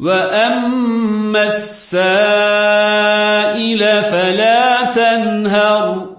وأما السائل فلا تنهر